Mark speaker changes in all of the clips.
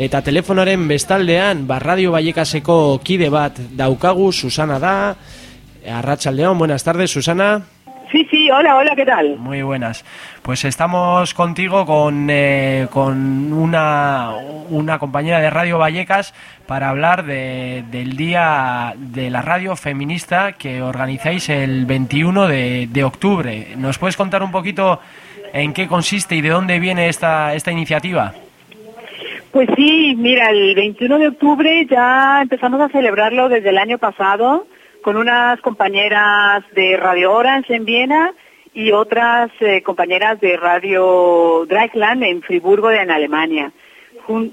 Speaker 1: Eta telefonaren bestaldean, ba, Radio Vallecaseko kide bat daukagu, Susana da. Arratsaldeon, buenas tardes, Susana.
Speaker 2: Sí, sí, hola, hola, ¿qué tal?
Speaker 1: Muy buenas. Pues estamos contigo con, eh, con una, una compañera de Radio Vallecas para hablar de, del Día de la Radio Feminista que organizáis el 21 de, de octubre. ¿Nos puedes contar un poquito en qué consiste y de dónde viene esta, esta iniciativa?
Speaker 2: Pues sí, mira, el 21 de octubre ya empezamos a celebrarlo desde el año pasado con unas compañeras de Radio Orange en Viena y otras eh, compañeras de Radio Dreikland en Friburgo, en Alemania.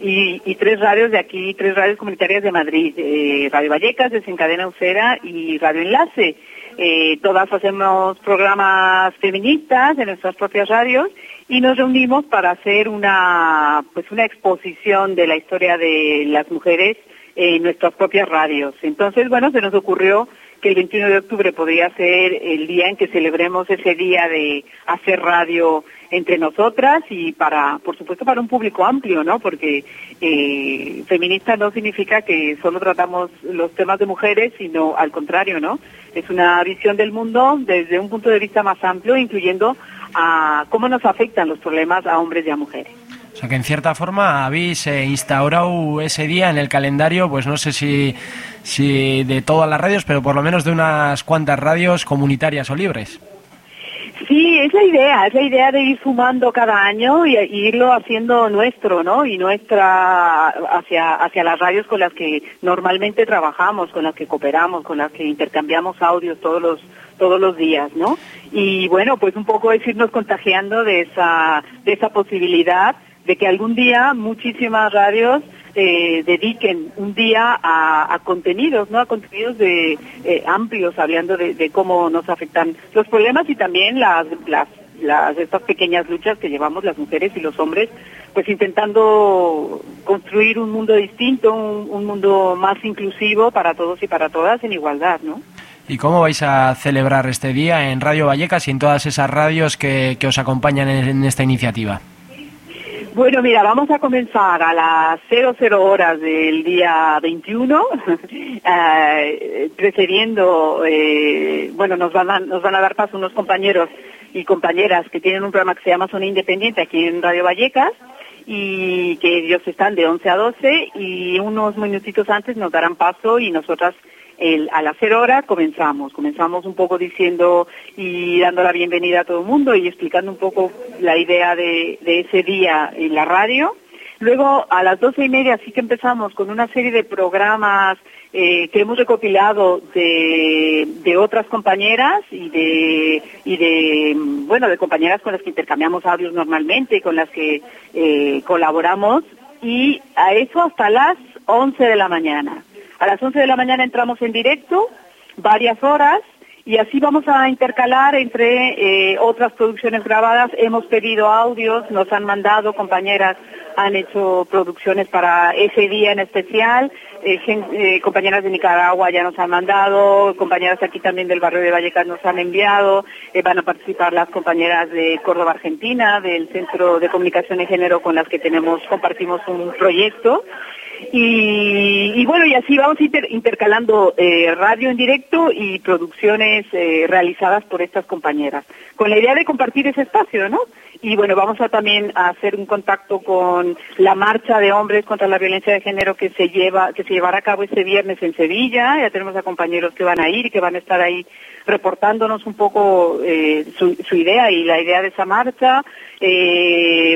Speaker 2: Y, tres radios de aquí, tres radios comunitarias de Madrid, eh, Radio Vallecas, Desencadena Usera y Radio Enlace. Eh, todas hacemos programas feministas en nuestras propias radios y nos reunimos para hacer una, pues una exposición de la historia de las mujeres en nuestras propias radios. Entonces, bueno, se nos ocurrió que el 21 de octubre podría ser el día en que celebremos ese día de hacer radio entre nosotras y para, por supuesto, para un público amplio, ¿no? Porque eh, feminista no significa que solo tratamos los temas de mujeres, sino al contrario, ¿no? Es una visión del mundo desde un punto de vista más amplio, incluyendo a cómo nos afectan los problemas a hombres y a mujeres.
Speaker 1: O sea que en cierta forma habéis eh, instaurado ese día en el calendario, pues no sé si de todas las radios, pero por lo menos de unas cuantas radios comunitarias o libres.
Speaker 2: Sí, es la idea, es la idea de ir sumando cada año y, irlo haciendo nuestro, ¿no? Y nuestra hacia hacia las radios con las que normalmente trabajamos, con las que cooperamos, con las que intercambiamos audios todos los todos los días, ¿no? Y bueno, pues un poco es irnos contagiando de esa de esa posibilidad de que algún día muchísimas radios eh, dediquen un día a, contenidos, ¿no? A contenidos de eh, amplios, hablando de, de, cómo nos afectan los problemas y también las, las, estas pequeñas luchas que llevamos las mujeres y los hombres, pues intentando construir un mundo distinto, un, un mundo más inclusivo para todos y para todas en igualdad, ¿no?
Speaker 1: ¿Y cómo vais a celebrar este día en Radio Vallecas y en todas esas radios que, que os acompañan en esta iniciativa?
Speaker 2: Bueno, mira, vamos a comenzar a las 00 horas del día 21, eh, precediendo, eh, bueno, nos van, a, nos van a dar paso unos compañeros y compañeras que tienen un programa que se llama Zona Independiente aquí en Radio Vallecas y que ellos están de 11 a 12 y unos minutitos antes nos darán paso y nosotras el, a las cero horas comenzamos. Comenzamos un poco diciendo y dando la bienvenida a todo el mundo y explicando un poco la idea de, ese día en la radio. Luego, a las doce y media sí que empezamos con una serie de programas eh, que hemos recopilado de, de otras compañeras y de, y de, bueno, de compañeras con las que intercambiamos audios normalmente con las que eh, colaboramos. Y a eso hasta las once de la mañana. A las 11 de la mañana entramos en directo, varias horas, y así vamos a intercalar entre eh, otras producciones grabadas. Hemos pedido audios, nos han mandado, compañeras han hecho producciones para ese día en especial, eh, eh, compañeras de Nicaragua ya nos han mandado, compañeras aquí también del barrio de Vallecas nos han enviado, van a participar las compañeras de Córdoba, Argentina, del Centro de Comunicación y Género con las que tenemos, compartimos un proyecto. Y, bueno, y así vamos inter, intercalando eh, radio en directo y producciones eh, realizadas por estas compañeras, con la idea de compartir ese espacio, ¿no? Y bueno, vamos a también a hacer un contacto con la marcha de hombres contra la violencia de género que se lleva, que se llevará a cabo este viernes en Sevilla. Ya tenemos a compañeros que van a ir y que van a estar ahí reportándonos un poco eh, su, su, idea y la idea de esa marcha.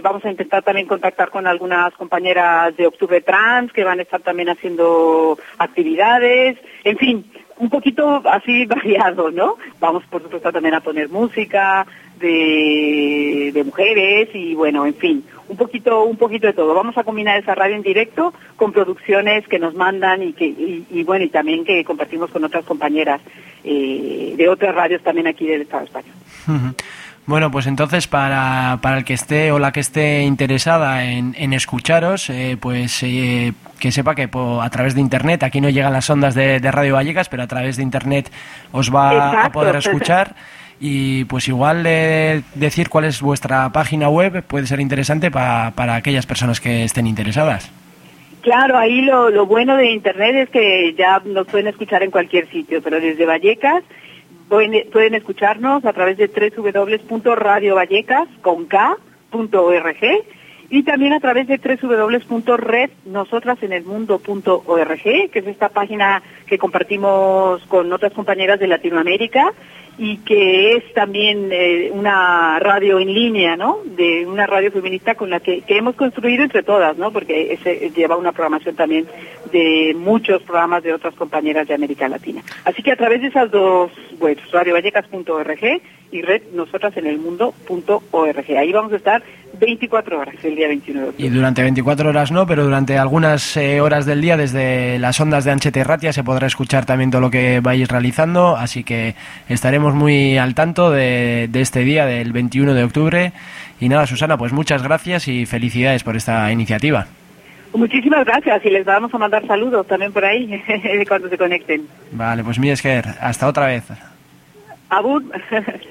Speaker 2: Vamos a intentar también contactar con algunas compañeras de Octubre Trans que van a estar también haciendo actividades. En fin, un poquito así variado, ¿no? Vamos, por supuesto, también a poner música de, de mujeres y, bueno, en fin, un poquito, un poquito de todo. Vamos a combinar esa radio en directo con producciones que nos mandan y que, y, bueno, y también que compartimos con otras compañeras eh, de otras radios también aquí del Estado.
Speaker 1: Uh -huh. Bueno, pues entonces para, para el que esté o la que esté interesada en, en escucharos, eh, pues eh, que sepa que po, a través de Internet, aquí no llegan las ondas de, de Radio Vallecas, pero a través de Internet os va
Speaker 2: Exacto.
Speaker 1: a poder escuchar. Y pues igual eh, decir cuál es vuestra página web puede ser interesante pa, para aquellas personas que estén interesadas.
Speaker 2: Claro, ahí lo, lo bueno de Internet es que ya nos pueden escuchar en cualquier sitio, pero desde Vallecas pueden, escucharnos a través de www.radiovallecas.org y también a través de www.rednosotrasenelmundo.org, que es esta página que compartimos con otras compañeras de Latinoamérica y que es también eh, una radio en línea, ¿no? De una radio feminista con la que, hemos construido entre todas, ¿no? Porque ese lleva una programación también de muchos programas de otras compañeras de América Latina. Así que a través de esas dos webs, radiovallecas.org y red nosotras en el mundo.org. Ahí vamos a estar 24 horas el día 29 de octubre.
Speaker 1: Y durante 24 horas no, pero durante algunas eh, horas del día desde las ondas de Anchete Ratia se podrá escuchar también todo lo que vais realizando, así que estaremos muy al tanto de, de este día del 21 de octubre. Y nada, Susana, pues muchas gracias y felicidades por esta iniciativa.
Speaker 2: Muchísimas gracias y les vamos a mandar saludos también por ahí cuando se conecten.
Speaker 1: Vale, pues mi Esker, hasta otra vez.
Speaker 2: Abud.